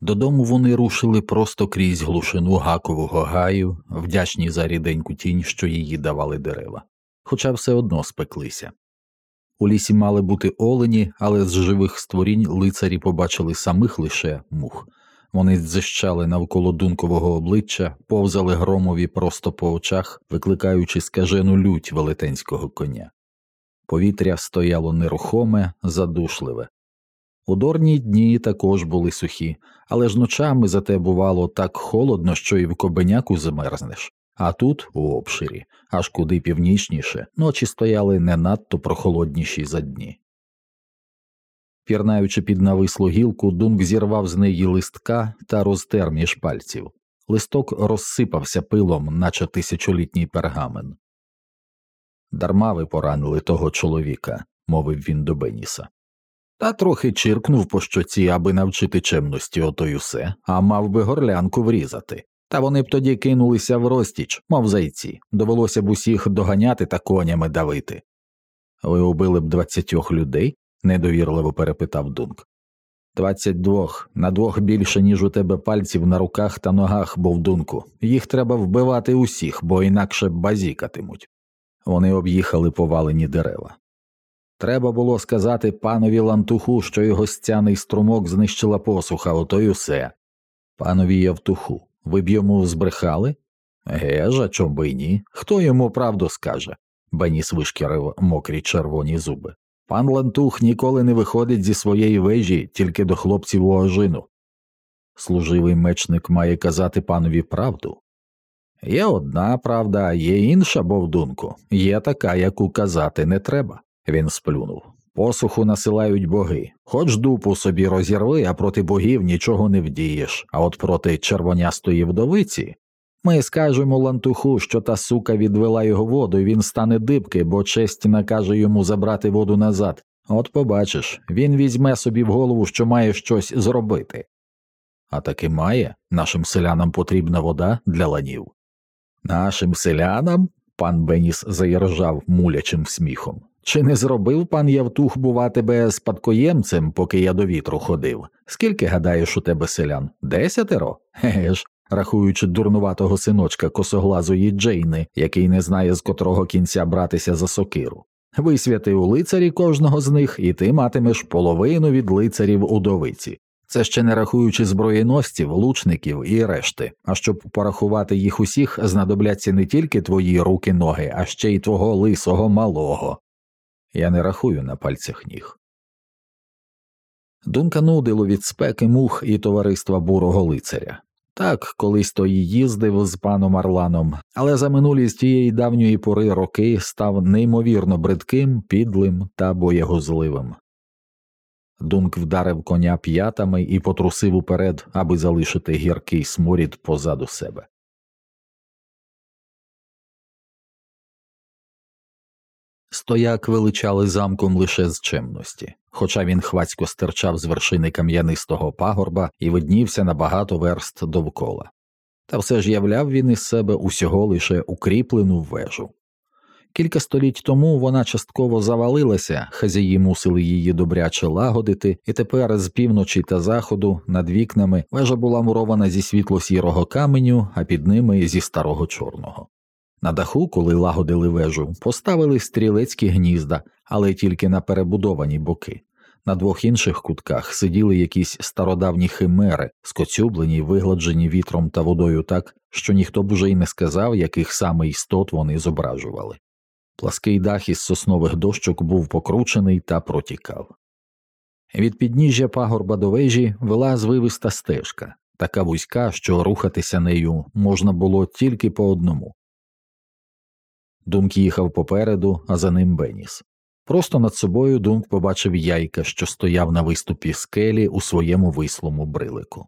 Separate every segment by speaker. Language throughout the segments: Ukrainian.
Speaker 1: Додому вони рушили просто крізь глушину гакового гаю, вдячні за ріденьку тінь, що її давали дерева, хоча все одно спеклися. У лісі мали бути олені, але з живих створінь лицарі побачили самих лише мух. Вони дзищали навколо дункового обличчя, повзали громові просто по очах, викликаючи скажену лють велетенського коня. Повітря стояло нерухоме, задушливе. У дорні дні також були сухі, але ж ночами зате бувало так холодно, що і в кобеняку замерзнеш. А тут, у обширі, аж куди північніше, ночі стояли не надто прохолодніші за дні. Пірнаючи під навислу гілку, Дунк зірвав з неї листка та розтер між пальців. Листок розсипався пилом, наче тисячолітній пергамен. Дарма ви поранили того чоловіка, мовив він до Беніса. Та трохи чиркнув по щоці, аби навчити чемності ото й усе, а мав би горлянку врізати. Та вони б тоді кинулися в розтіч, мов зайці, довелося б усіх доганяти та конями давити. Ви убили б двадцятьох людей? недовірливо перепитав Дунк. Двадцять двох, на двох більше, ніж у тебе пальців на руках та ногах, бовдунку. Їх треба вбивати усіх, бо інакше базікатимуть. Вони об'їхали повалені дерева. Треба було сказати панові лантуху, що його стяний струмок знищила посуха, ото й усе. Панові Явтуху, ви б йому збрехали? Геж, а чом би ні? Хто йому правду скаже? Беніс вишкірив мокрі червоні зуби. Пан Лантух ніколи не виходить зі своєї вежі тільки до хлопців у ожину. Служивий мечник має казати панові правду. Є одна правда, є інша, бовдунку, є така, яку казати не треба. Він сплюнув. Посуху насилають боги. Хоч дупу собі розірви, а проти богів нічого не вдієш, а от проти червонястої вдовиці. Ми скажемо лантуху, що та сука відвела його воду, і він стане дибки, бо честь накаже йому забрати воду назад. От побачиш, він візьме собі в голову, що має щось зробити. А таки має, нашим селянам потрібна вода для ланів. Нашим селянам? пан Беніс заіржав мулячим сміхом. Чи не зробив пан Явтух, бува, тебе спадкоємцем, поки я до вітру ходив? Скільки гадаєш у тебе селян? Десятеро? Еге ж, рахуючи дурнуватого синочка косоглазої Джейни, який не знає, з котрого кінця братися за сокиру. Висвяти у лицарі кожного з них, і ти матимеш половину від лицарів удовиці. Це ще не рахуючи зброєносців, лучників і решти. А щоб порахувати їх усіх, знадобляться не тільки твої руки ноги, а ще й твого лисого малого. Я не рахую на пальцях ніг. Думка нудило від спеки мух і товариства бурого лицаря. Так, колись то й їздив з паном Арланом, але за минулі з тієї давньої пори роки став неймовірно бридким, підлим та боєгозливим. Дунк вдарив коня п'ятами і потрусив уперед, аби залишити гіркий сморід позаду себе. Стояк величали замком лише з чемності, хоча він хвацько стирчав з вершини кам'янистого пагорба і виднівся на багато верст довкола. Та все ж являв він із себе усього лише укріплену вежу. Кілька століть тому вона частково завалилася, хазяї мусили її добряче лагодити, і тепер з півночі та заходу над вікнами вежа була мурована зі світло сірого каменю, а під ними зі старого чорного. На даху, коли лагодили вежу, поставили стрілецькі гнізда, але тільки на перебудовані боки. На двох інших кутках сиділи якісь стародавні химери, скоцюблені й вигладжені вітром та водою так, що ніхто б уже й не сказав, яких саме істот вони зображували. Плаский дах із соснових дощок був покручений та протікав. Від підніжжя пагорба до вежі вела звивиста стежка, така вузька, що рухатися нею можна було тільки по одному. Дунк їхав попереду, а за ним Беніс. Просто над собою Дунк побачив яйка, що стояв на виступі скелі у своєму вислому брилику.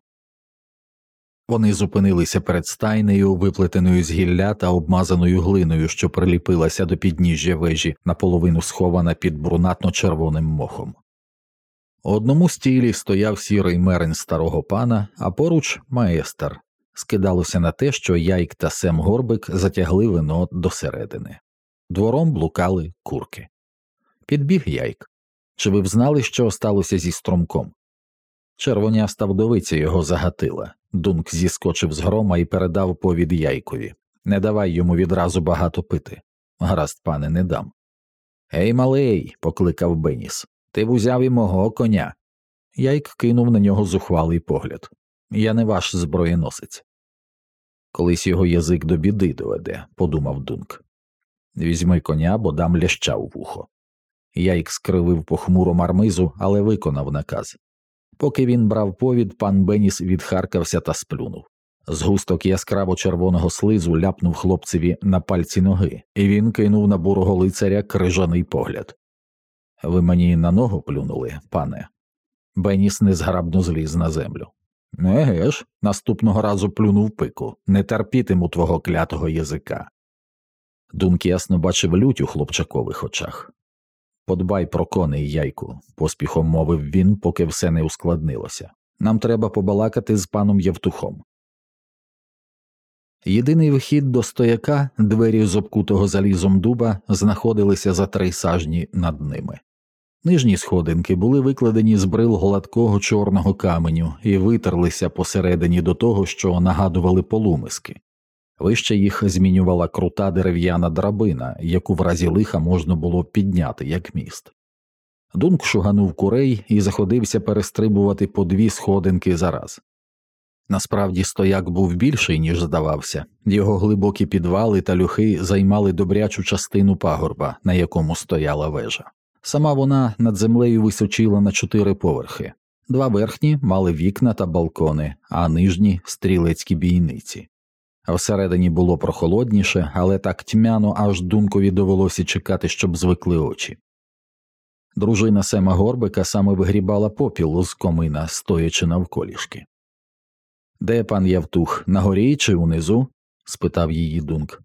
Speaker 1: Вони зупинилися перед стайнею, виплетеною з гілля та обмазаною глиною, що приліпилася до підніжжя вежі, наполовину схована під брунатно червоним мохом. У одному стілі стояв сірий мерень старого пана, а поруч маестер, скидалося на те, що Яйк та Сем Горбик затягли вино досередини. Двором блукали курки. Підбіг Яйк. Чи ви взнали, що сталося зі стромком? Червоняста вдовиця його загатила. Дунк зіскочив з грома і передав повід яйкові. Не давай йому відразу багато пити. Гаразд, пане, не дам. Ей, малий, покликав Беніс. Ти б узяв і мого коня. Яйк кинув на нього зухвалий погляд. Я не ваш зброєносець. Колись його язик до біди доведе, подумав Дунк. Візьми коня, бо дам ляща у вухо. Яйк скривив похмуру мармизу, але виконав наказ. Поки він брав повід, пан Беніс відхаркався та сплюнув. Згусток яскраво червоного слизу ляпнув хлопцеві на пальці ноги, і він кинув на бурого лицаря крижаний погляд. Ви мені на ногу плюнули, пане. Беніс незграбно зліз на землю. Еге ж, наступного разу плюнув пику, не терпітиму твого клятого язика. Дунк ясно бачив лють у хлопчакових очах. Подбай про коней, яйку, поспіхом мовив він, поки все не ускладнилося. Нам треба побалакати з паном Євтухом. Єдиний вихід до стояка, двері з обкутого залізом дуба, знаходилися за три сажні над ними. Нижні сходинки були викладені з брил гладкого чорного каменю і витерлися посередині до того, що нагадували полумиски. Вище їх змінювала крута дерев'яна драбина, яку в разі лиха можна було підняти як міст. Дунк шуганув курей і заходився перестрибувати по дві сходинки за раз. Насправді стояк був більший, ніж здавався, його глибокі підвали та люхи займали добрячу частину пагорба, на якому стояла вежа. Сама вона над землею височила на чотири поверхи, два верхні мали вікна та балкони, а нижні стрілецькі бійниці. Всередині було прохолодніше, але так тьмяно, аж дункові довелося чекати, щоб звикли очі. Дружина Сема Горбика саме вигрібала попіл з комина, стоячи навколішки. Де пан Явтух, на горі чи унизу? спитав її дунк.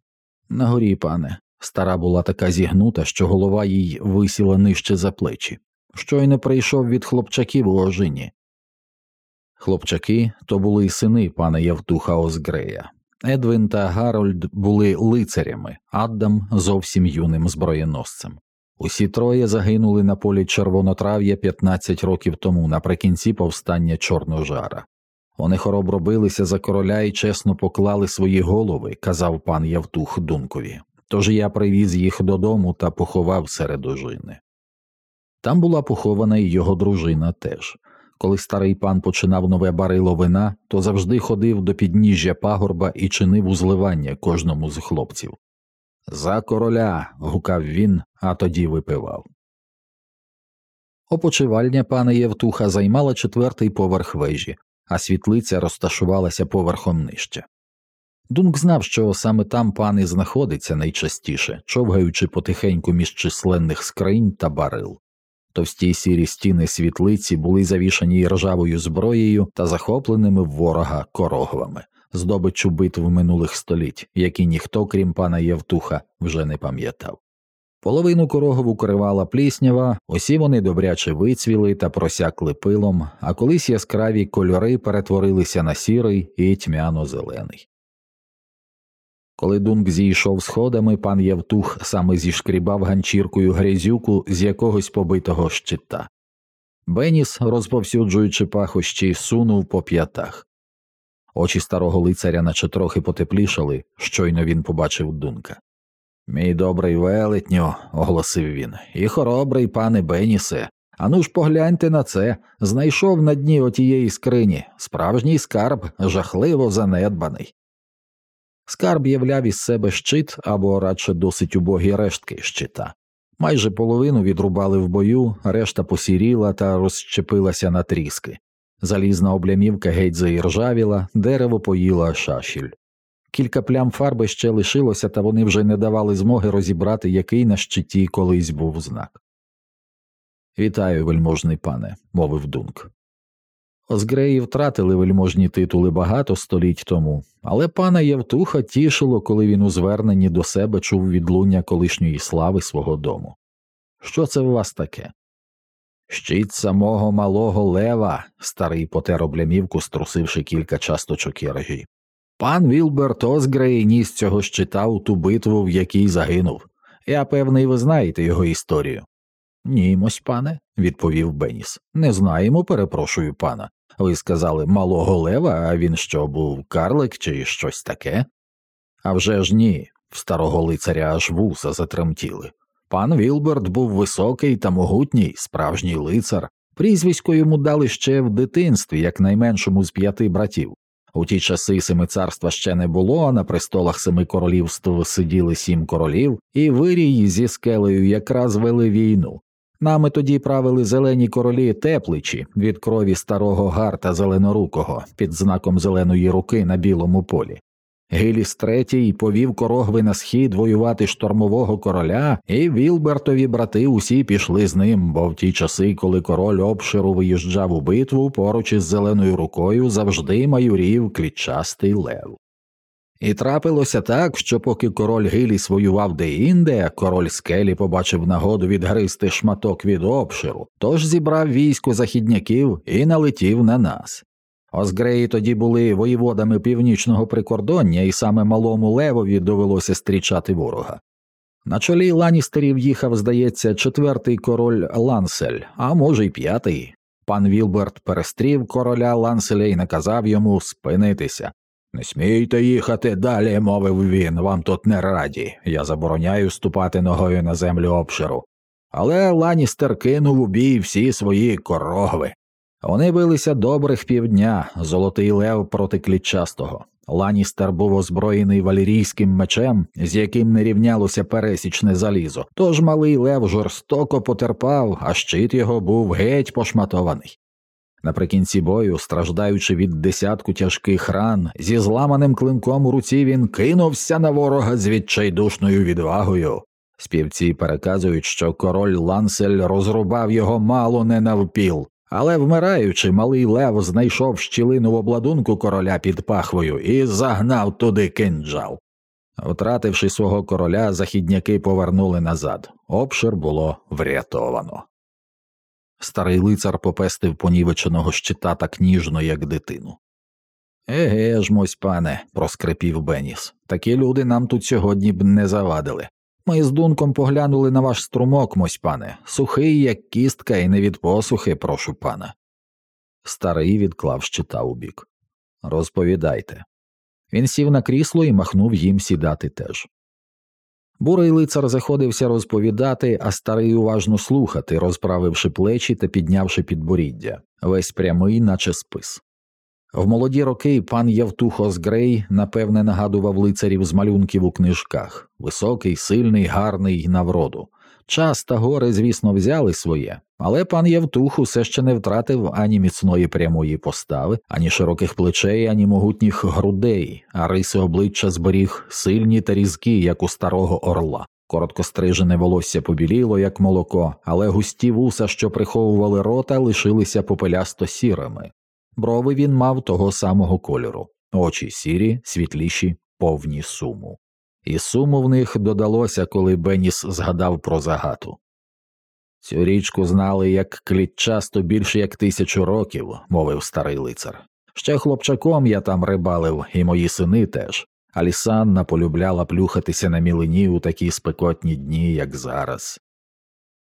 Speaker 1: На горі, пане. Стара була така зігнута, що голова їй висіла нижче за плечі. Щойно прийшов від хлопчаків у ожині. Хлопчаки то були сини пана Явтуха Озгрея. Едвін та Гарольд були лицарями, Аддам зовсім юним зброєносцем. Усі троє загинули на полі червонотрав'я 15 років тому наприкінці повстання Чорножара. Вони хоробро билися за короля і чесно поклали свої голови, казав пан Явтух Дункові. Тож я привіз їх додому та поховав серед ожини. Там була похована і його дружина теж. Коли старий пан починав нове барило вина, то завжди ходив до підніжжя пагорба і чинив узливання кожному з хлопців. За короля. гукав він, а тоді випивав. Опочивальня пана Євтуха займала четвертий поверх вежі, а світлиця розташувалася поверхом нижче. Дунк знав, що саме там пан і знаходиться найчастіше, човгаючи потихеньку між численних скринь та барил. Товсті сірі стіни світлиці були завішані ржавою зброєю та захопленими в ворога корогвами, здобиччю битв минулих століть, які ніхто, крім пана Євтуха, вже не пам'ятав. Половину корогову кривала пліснява, усі вони добряче вицвіли та просякли пилом, а колись яскраві кольори перетворилися на сірий і тьмяно зелений. Коли Дунк зійшов сходами, пан Євтух саме зішкрібав ганчіркою грязюку з якогось побитого щита. Беніс, розповсюджуючи пахощі, сунув по п'ятах. Очі старого лицаря наче трохи потеплішали, щойно він побачив Дунка. Мій добрий велетню, оголосив він, і хоробрий пане Бенісе. Ану ж погляньте на це. Знайшов на дні отієї скрині справжній скарб, жахливо занедбаний. Скарб являв із себе щит або радше досить убогі рештки щита. Майже половину відрубали в бою, решта посіріла та розщепилася на тріски. Залізна облямівка геть заіржавіла, дерево поїла шашіль. Кілька плям фарби ще лишилося, та вони вже не давали змоги розібрати, який на щиті колись був знак. Вітаю, вельможний пане, мовив Дунк. Озгреї втратили вельможні титули багато століть тому, але пана Євтуха тішило, коли він у зверненні до себе чув відлуння колишньої слави свого дому. Що це у вас таке? Щит самого малого лева, старий потер облямівку, струсивши кілька часточок іржі. Пан Вілберт Озгрей ніс цього щита у ту битву, в якій загинув. Я певний, ви знаєте його історію. Ні, мось пане, відповів Беніс. Не знаємо, перепрошую пана. Ви сказали малого лева, а він що був карлик чи щось таке? «А вже ж ні, в старого лицаря аж вуса затремтіли. Пан Вілберт був високий та могутній, справжній лицар. Прізвисько йому дали ще в дитинстві, як найменшому з п'яти братів. У ті часи семи царства ще не було, а на престолах семи королівств сиділи сім королів, і вирій зі скелею якраз вели війну. Нами тоді правили зелені королі тепличі від крові старого гарта зеленорукого під знаком зеленої руки на білому полі. Гіліс третій повів корогви на схід воювати штормового короля, і Вілбертові брати усі пішли з ним, бо в ті часи, коли король обширу виїжджав у битву, поруч із зеленою рукою завжди майорів клітчастий лев. І трапилося так, що поки король Гиліс воював деінде, король скелі побачив нагоду відгризти шматок від обширу, тож зібрав військо західняків і налетів на нас. Озгреї тоді були воєводами північного прикордоння, і саме малому левові довелося стрічати ворога. На чолі ланістерів їхав, здається, четвертий король Лансель, а може й п'ятий. Пан Вілберт перестрів короля Ланселя і наказав йому спинитися. Не смійте їхати далі, мовив він, вам тут не раді. Я забороняю ступати ногою на землю обширу. Але Ланістер кинув у бій всі свої корогви. Вони билися добрих півдня, золотий лев проти клітчастого. Ланістер був озброєний валерійським мечем, з яким не рівнялося пересічне залізо, тож малий лев жорстоко потерпав, а щит його був геть пошматований. Наприкінці бою, страждаючи від десятку тяжких ран, зі зламаним клинком у руці він кинувся на ворога з відчайдушною відвагою. Співці переказують, що король Лансель розрубав його мало не навпіл, але, вмираючи, малий лев знайшов щілину в обладунку короля під пахвою і загнав туди кинджал. Втративши свого короля, західняки повернули назад. Обшир було врятовано. Старий лицар попестив понівеченого щита так ніжно, як дитину. Еге ж, мось пане, проскрипів Беніс. Такі люди нам тут сьогодні б не завадили. Ми з дунком поглянули на ваш струмок, мось пане, сухий, як кістка, і не від посухи, прошу пана. Старий відклав щита у бік. Розповідайте. Він сів на крісло і махнув їм сідати теж. Бурий лицар заходився розповідати, а старий уважно слухати, розправивши плечі та піднявши підборіддя, весь прямий, наче спис. В молоді роки пан Явтухос Грей, напевне, нагадував лицарів з малюнків у книжках високий, сильний, гарний на вроду. Час та гори, звісно, взяли своє, але пан Явтух усе ще не втратив ані міцної прямої постави, ані широких плечей, ані могутніх грудей, а риси обличчя зберіг сильні та різкі, як у старого орла. Короткострижене волосся побіліло, як молоко, але густі вуса, що приховували рота, лишилися попелясто сірими. Брови він мав того самого кольору, очі сірі, світліші, повні суму. І суму в них додалося, коли Беніс згадав про загату. Цю річку знали як клітчасто більше як тисячу років, мовив старий лицар. Ще хлопчаком я там рибалив, і мої сини теж. Алісанна полюбляла плюхатися на мілині у такі спекотні дні, як зараз.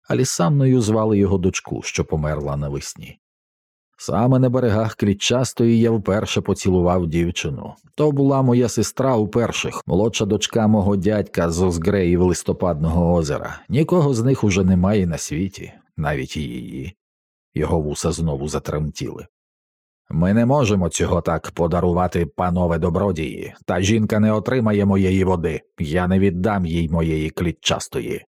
Speaker 1: Алісанною звали його дочку, що померла навесні. Саме на берегах Клітчастої я вперше поцілував дівчину. То була моя сестра у перших, молодша дочка мого дядька з Озгреїв листопадного озера. Нікого з них уже немає на світі, навіть її. Його вуса знову затремтіли. Ми не можемо цього так подарувати, панове добродії, та жінка не отримає моєї води, я не віддам їй моєї клітчастої.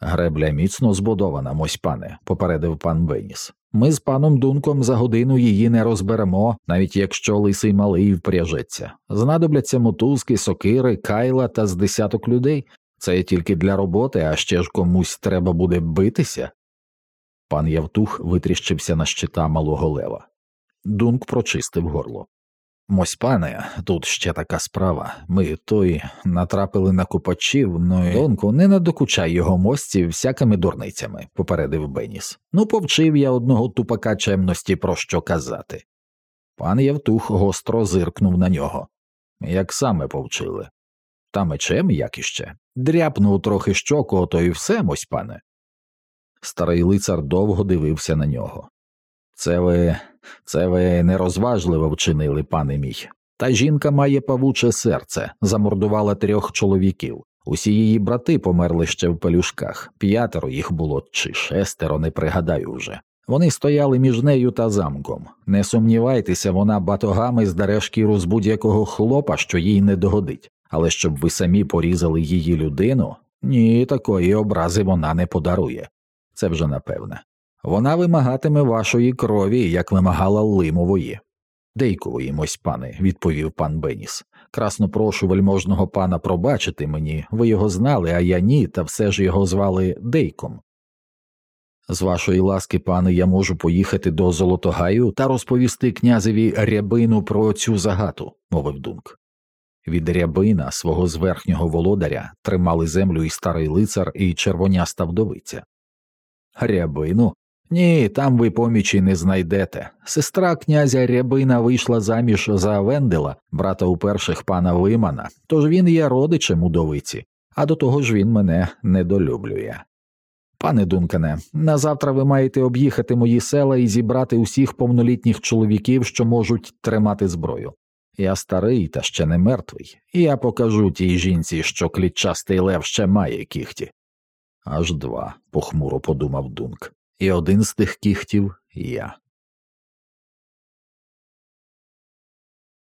Speaker 1: Гребля міцно збудована, мось пане, попередив пан Беніс. Ми з паном Дунком за годину її не розберемо, навіть якщо лисий малий впряжеться. Знадобляться мотузки, сокири, кайла та з десяток людей. Це тільки для роботи, а ще ж комусь треба буде битися. Пан Явтух витріщився на щита малого лева. Дунк прочистив горло. Мось пане, тут ще така справа. Ми той натрапили на купачів, ну і Донку, не надокучай його мості всякими дурницями, попередив Беніс. Ну, повчив я одного тупака чемності про що казати. Пан Явтух гостро зиркнув на нього. Як саме повчили? Та мечем як іще. Дряпнув трохи щоку, то і все, мось пане. Старий лицар довго дивився на нього. Це ви, це ви нерозважливо вчинили, пане мій. Та жінка має павуче серце, замордувала трьох чоловіків. Усі її брати померли ще в пелюшках, п'ятеро їх було чи шестеро, не пригадаю вже. Вони стояли між нею та замком. Не сумнівайтеся, вона батогами здаре шкіру з будь-якого хлопа, що їй не догодить, але щоб ви самі порізали її людину, ні, такої образи вона не подарує. Це вже напевне. Вона вимагатиме вашої крові, як вимагала лимової. Дейкової, мось пане, відповів пан Беніс. Красно прошу вельможного пана пробачити мені, ви його знали, а я ні, та все ж його звали Дейком. З вашої ласки, пане, я можу поїхати до Золотогаю та розповісти князеві рябину про цю загату, мовив Дунк. Від рябина, свого зверхнього володаря, тримали землю і старий лицар, і червоняста вдовиця. Рябину? Ні, там ви помічі не знайдете. Сестра князя Рябина вийшла заміж за Вендела, брата у перших пана Вимана, тож він є родичем удовиці, а до того ж він мене недолюблює. Пане Дункане, на завтра ви маєте об'їхати мої села і зібрати усіх повнолітніх чоловіків, що можуть тримати зброю. Я старий та ще не мертвий, і я покажу тій жінці, що клітчастий лев ще має кіхті. Аж два, похмуро подумав Дунк, і один з тих кіхтів я.